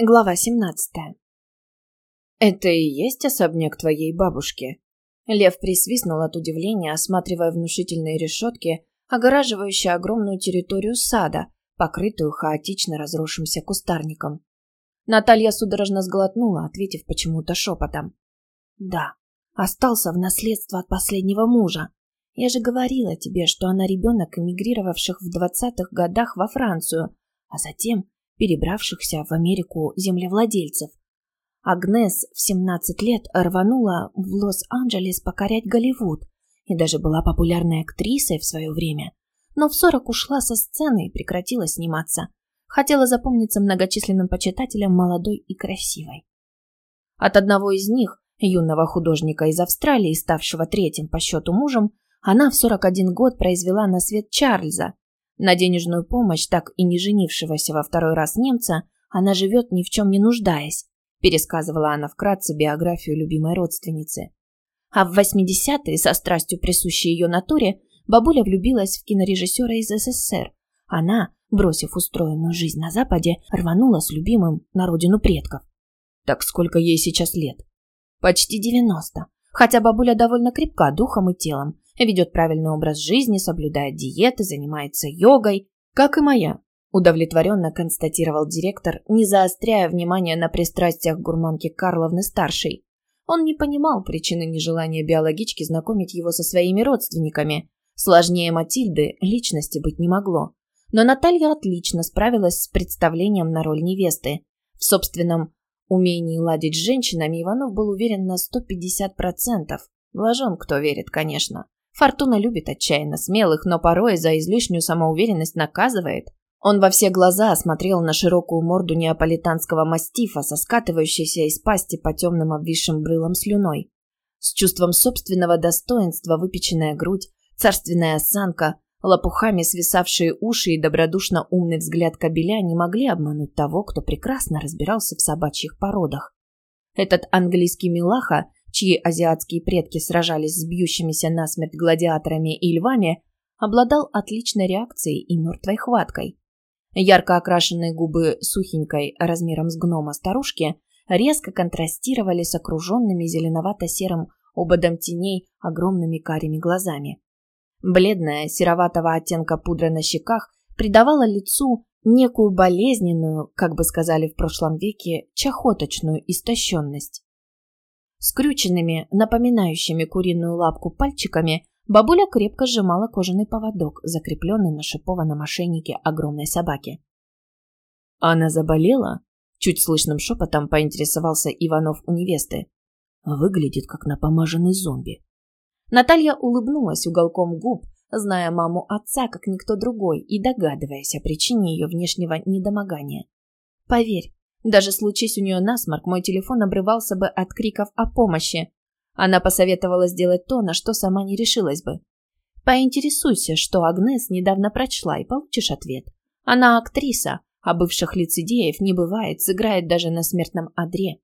Глава 17. «Это и есть особняк твоей бабушки?» Лев присвистнул от удивления, осматривая внушительные решетки, огораживающие огромную территорию сада, покрытую хаотично разросшимся кустарником. Наталья судорожно сглотнула, ответив почему-то шепотом. «Да, остался в наследство от последнего мужа. Я же говорила тебе, что она ребенок эмигрировавших в двадцатых годах во Францию, а затем перебравшихся в Америку землевладельцев. Агнес в 17 лет рванула в Лос-Анджелес покорять Голливуд и даже была популярной актрисой в свое время. Но в 40 ушла со сцены и прекратила сниматься. Хотела запомниться многочисленным почитателям молодой и красивой. От одного из них, юного художника из Австралии, ставшего третьим по счету мужем, она в 41 год произвела на свет Чарльза, на денежную помощь так и не женившегося во второй раз немца она живет ни в чем не нуждаясь, пересказывала она вкратце биографию любимой родственницы. А в 80-е, со страстью присущей ее натуре, бабуля влюбилась в кинорежиссера из СССР. Она, бросив устроенную жизнь на Западе, рванула с любимым на родину предков. Так сколько ей сейчас лет? Почти 90. Хотя бабуля довольно крепка духом и телом, ведет правильный образ жизни, соблюдает диеты, занимается йогой, как и моя. Удовлетворенно констатировал директор, не заостряя внимание на пристрастиях гурманки Карловны-старшей. Он не понимал причины нежелания биологички знакомить его со своими родственниками. Сложнее Матильды личности быть не могло. Но Наталья отлично справилась с представлением на роль невесты. В собственном умении ладить с женщинами Иванов был уверен на 150%. Вложен, кто верит, конечно. Фортуна любит отчаянно смелых, но порой за излишнюю самоуверенность наказывает. Он во все глаза осмотрел на широкую морду неаполитанского мастифа, соскатывающейся из пасти по темным обвисшим брылам слюной. С чувством собственного достоинства выпеченная грудь, царственная осанка, лопухами свисавшие уши и добродушно умный взгляд кобеля не могли обмануть того, кто прекрасно разбирался в собачьих породах. Этот английский милаха чьи азиатские предки сражались с бьющимися насмерть гладиаторами и львами, обладал отличной реакцией и мертвой хваткой. Ярко окрашенные губы сухенькой, размером с гнома старушки, резко контрастировали с окруженными зеленовато-серым ободом теней огромными карими глазами. Бледная, сероватого оттенка пудра на щеках придавала лицу некую болезненную, как бы сказали в прошлом веке, чахоточную истощенность. Скрюченными, напоминающими куриную лапку пальчиками, бабуля крепко сжимала кожаный поводок, закрепленный на шипованном ошейнике огромной собаки. «Она заболела?» – чуть слышным шепотом поинтересовался Иванов у невесты. «Выглядит, как напомаженный зомби». Наталья улыбнулась уголком губ, зная маму отца, как никто другой, и догадываясь о причине ее внешнего недомогания. «Поверь, даже случись у нее насморк, мой телефон обрывался бы от криков о помощи. Она посоветовала сделать то, на что сама не решилась бы. Поинтересуйся, что Агнес недавно прочла, и получишь ответ. Она актриса, а бывших лицедеев не бывает, сыграет даже на смертном одре.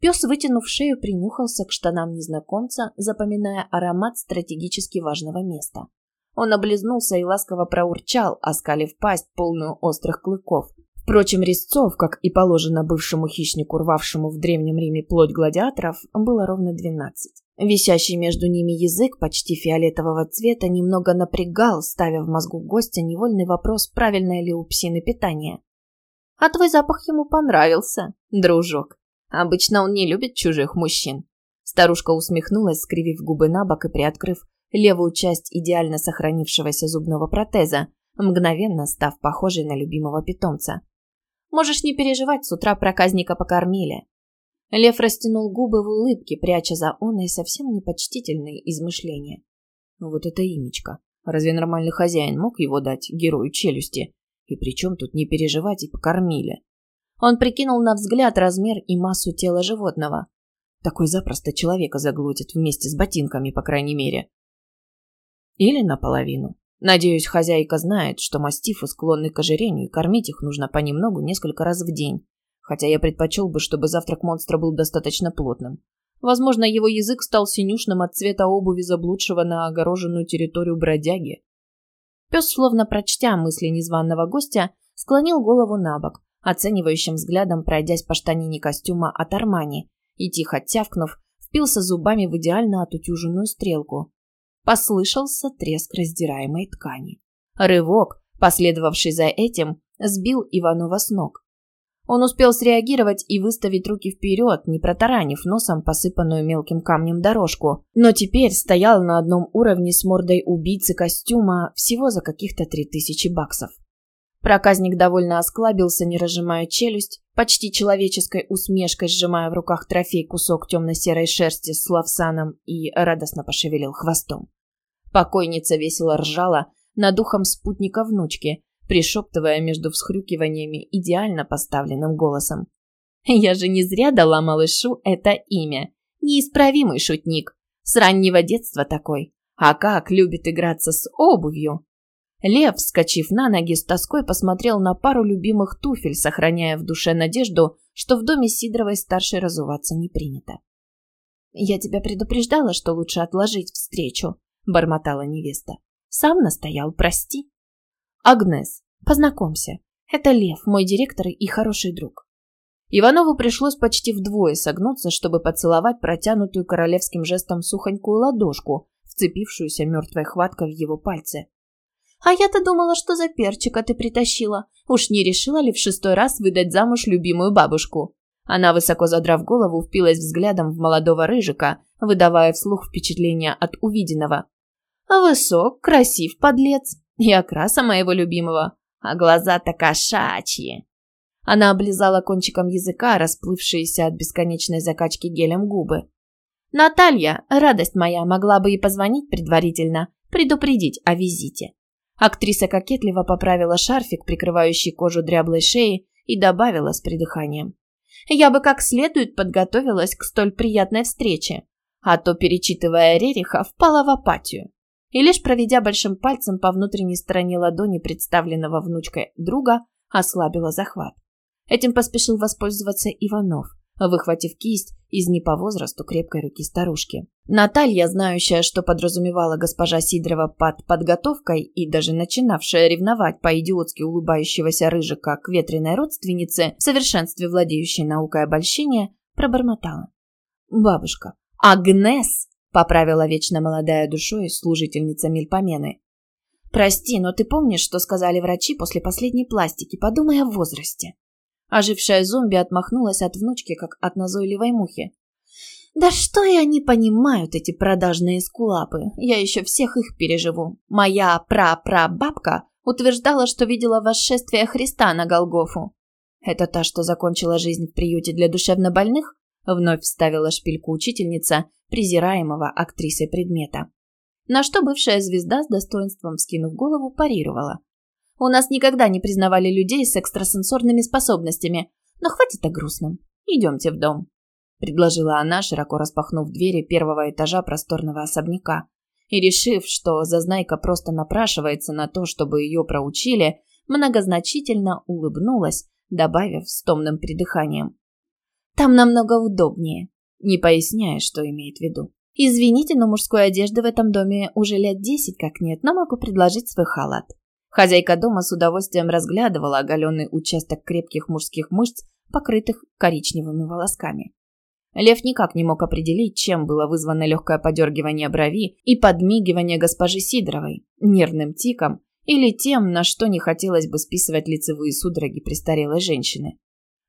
Пес, вытянув шею, принюхался к штанам незнакомца, запоминая аромат стратегически важного места. Он облизнулся и ласково проурчал, оскалив пасть, полную острых клыков. Впрочем, резцов, как и положено бывшему хищнику, рвавшему в Древнем Риме плоть гладиаторов, было ровно двенадцать. Висящий между ними язык почти фиолетового цвета немного напрягал, ставя в мозгу гостя невольный вопрос, правильное ли у псины питание. «А твой запах ему понравился, дружок. Обычно он не любит чужих мужчин». Старушка усмехнулась, скривив губы на бок и приоткрыв левую часть идеально сохранившегося зубного протеза, мгновенно став похожей на любимого питомца. Можешь не переживать, с утра проказника покормили. Лев растянул губы в улыбке, пряча за оной совсем непочтительные измышления. Вот это имечко. Разве нормальный хозяин мог его дать герою челюсти? И при чем тут не переживать и покормили? Он прикинул на взгляд размер и массу тела животного. Такой запросто человека заглотит вместе с ботинками, по крайней мере. Или наполовину. Надеюсь, хозяйка знает, что мастифы склонны к ожирению, и кормить их нужно понемногу несколько раз в день. Хотя я предпочел бы, чтобы завтрак монстра был достаточно плотным. Возможно, его язык стал синюшным от цвета обуви заблудшего на огороженную территорию бродяги. Пес, словно прочтя мысли незваного гостя, склонил голову на бок, оценивающим взглядом пройдясь по штанине костюма от Армани и, тихо тявкнув, впился зубами в идеально отутюженную стрелку. Послышался треск раздираемой ткани. Рывок, последовавший за этим, сбил Иванова с ног. Он успел среагировать и выставить руки вперед, не протаранив носом посыпанную мелким камнем дорожку, но теперь стоял на одном уровне с мордой убийцы костюма всего за каких-то три тысячи баксов. Проказник довольно осклабился, не разжимая челюсть, почти человеческой усмешкой сжимая в руках трофей кусок темно-серой шерсти с лавсаном и радостно пошевелил хвостом. Покойница весело ржала над ухом спутника внучки, пришептывая между всхрюкиваниями идеально поставленным голосом. «Я же не зря дала малышу это имя. Неисправимый шутник. С раннего детства такой. А как любит играться с обувью!» Лев, вскочив на ноги, с тоской посмотрел на пару любимых туфель, сохраняя в душе надежду, что в доме Сидоровой старшей разуваться не принято. «Я тебя предупреждала, что лучше отложить встречу», — бормотала невеста. «Сам настоял, прости». Агнес, познакомься. Это Лев, мой директор и хороший друг. Иванову пришлось почти вдвое согнуться, чтобы поцеловать протянутую королевским жестом сухонькую ладошку, вцепившуюся мертвой хваткой в его пальцы. «А я-то думала, что за перчика ты притащила. Уж не решила ли в шестой раз выдать замуж любимую бабушку?» Она, высоко задрав голову, впилась взглядом в молодого рыжика, выдавая вслух впечатление от увиденного. «Высок, красив, подлец и окраса моего любимого, а глаза-то кошачьи. Она облизала кончиком языка, расплывшиеся от бесконечной закачки гелем губы. Наталья, радость моя, могла бы и позвонить предварительно, предупредить о визите. Актриса кокетливо поправила шарфик, прикрывающий кожу дряблой шеи, и добавила с придыханием. «Я бы как следует подготовилась к столь приятной встрече, а то, перечитывая Рериха, впала в апатию и лишь проведя большим пальцем по внутренней стороне ладони представленного внучкой друга, ослабила захват. Этим поспешил воспользоваться Иванов, выхватив кисть из не по возрасту крепкой руки старушки. Наталья, знающая, что подразумевала госпожа Сидорова под подготовкой и даже начинавшая ревновать по-идиотски улыбающегося рыжика к ветреной родственнице, в совершенстве владеющей наукой обольщения, пробормотала. «Бабушка, Агнес поправила вечно молодая душой служительница Мельпомены. «Прости, но ты помнишь, что сказали врачи после последней пластики? Подумай о возрасте». Ожившая зомби отмахнулась от внучки, как от назойливой мухи. «Да что и они понимают, эти продажные скулапы? Я еще всех их переживу. Моя пра-пра-бабка утверждала, что видела восшествие Христа на Голгофу. Это та, что закончила жизнь в приюте для душевнобольных? Вновь вставила шпильку учительница, презираемого актрисой предмета. На что бывшая звезда с достоинством вскинув голову парировала. «У нас никогда не признавали людей с экстрасенсорными способностями, но хватит о грустном. Идемте в дом», – предложила она, широко распахнув двери первого этажа просторного особняка. И, решив, что зазнайка просто напрашивается на то, чтобы ее проучили, многозначительно улыбнулась, добавив с томным придыханием. Там намного удобнее, не поясняя, что имеет в виду. Извините, но мужской одежды в этом доме уже лет десять как нет, но могу предложить свой халат. Хозяйка дома с удовольствием разглядывала оголенный участок крепких мужских мышц, покрытых коричневыми волосками. Лев никак не мог определить, чем было вызвано легкое подергивание брови и подмигивание госпожи Сидоровой, нервным тиком или тем, на что не хотелось бы списывать лицевые судороги престарелой женщины.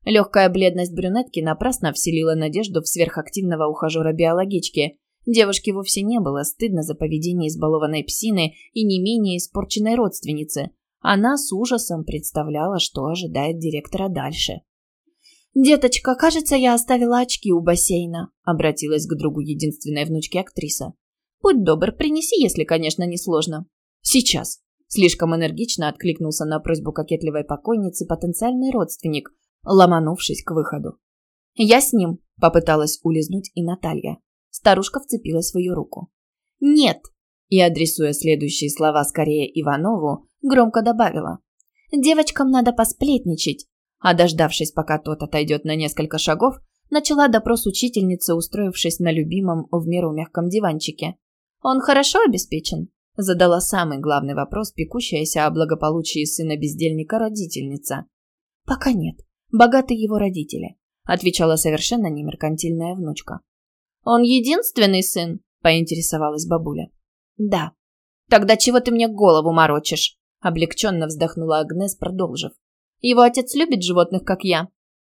Легкая бледность брюнетки напрасно вселила надежду в сверхактивного ухажера-биологички. Девушке вовсе не было стыдно за поведение избалованной псины и не менее испорченной родственницы. Она с ужасом представляла, что ожидает директора дальше. «Деточка, кажется, я оставила очки у бассейна», — обратилась к другу единственной внучки актриса. «Будь добр, принеси, если, конечно, не сложно». «Сейчас», — слишком энергично откликнулся на просьбу кокетливой покойницы потенциальный родственник — ломанувшись к выходу. «Я с ним», — попыталась улизнуть и Наталья. Старушка вцепилась ее руку. «Нет!» И, адресуя следующие слова скорее Иванову, громко добавила. «Девочкам надо посплетничать». А дождавшись, пока тот отойдет на несколько шагов, начала допрос учительницы, устроившись на любимом в меру мягком диванчике. «Он хорошо обеспечен?» Задала самый главный вопрос, пекущаяся о благополучии сына бездельника родительница. Пока нет. Богатые его родители, отвечала совершенно немеркантильная внучка. Он единственный сын? поинтересовалась бабуля. Да. Тогда чего ты мне голову морочишь? облегченно вздохнула Агнес, продолжив. Его отец любит животных, как я.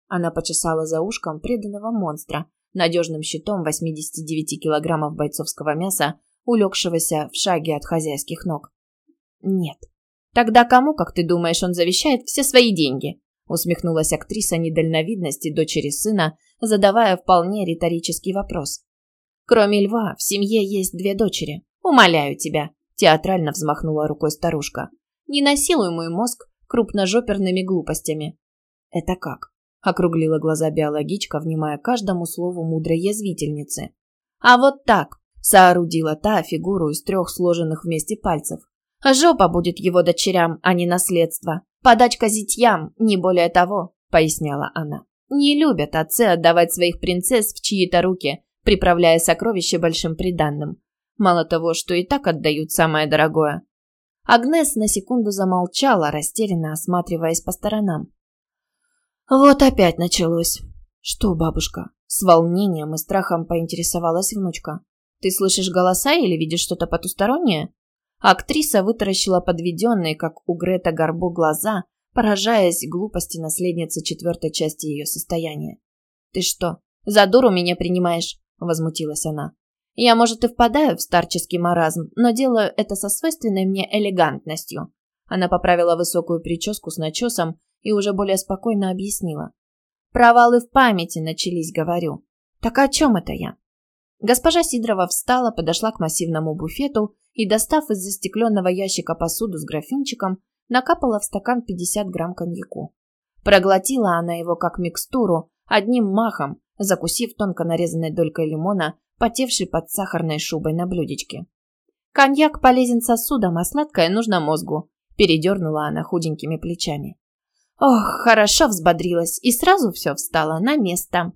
Она почесала за ушком преданного монстра, надежным щитом 89 килограммов бойцовского мяса, улегшегося в шаге от хозяйских ног. Нет. Тогда кому, как ты думаешь, он завещает все свои деньги? Усмехнулась актриса недальновидности дочери сына, задавая вполне риторический вопрос. Кроме льва, в семье есть две дочери. Умоляю тебя, театрально взмахнула рукой старушка. Не насилуй мой мозг крупножоперными глупостями. Это как? округлила глаза биологичка, внимая каждому слову мудрой язвительницы. А вот так, соорудила та фигуру из трех сложенных вместе пальцев. Жопа будет его дочерям, а не наследство. Подачка зятьям, не более того, поясняла она. Не любят отцы отдавать своих принцесс в чьи-то руки, приправляя сокровища большим приданным. Мало того, что и так отдают самое дорогое. Агнес на секунду замолчала, растерянно осматриваясь по сторонам. Вот опять началось. Что, бабушка? С волнением и страхом поинтересовалась внучка. Ты слышишь голоса или видишь что-то потустороннее? Актриса вытаращила подведенные, как у Грета Гарбо, глаза, поражаясь глупости наследницы четвертой части ее состояния. «Ты что, за дуру меня принимаешь?» – возмутилась она. «Я, может, и впадаю в старческий маразм, но делаю это со свойственной мне элегантностью». Она поправила высокую прическу с начесом и уже более спокойно объяснила. «Провалы в памяти начались, говорю. Так о чем это я?» Госпожа Сидорова встала, подошла к массивному буфету и, достав из застекленного ящика посуду с графинчиком, накапала в стакан 50 грамм коньяку. Проглотила она его как микстуру, одним махом, закусив тонко нарезанной долькой лимона, потевшей под сахарной шубой на блюдечке. «Коньяк полезен сосудам, а сладкое нужно мозгу», – передернула она худенькими плечами. Ох, хорошо взбодрилась, и сразу все встало на место.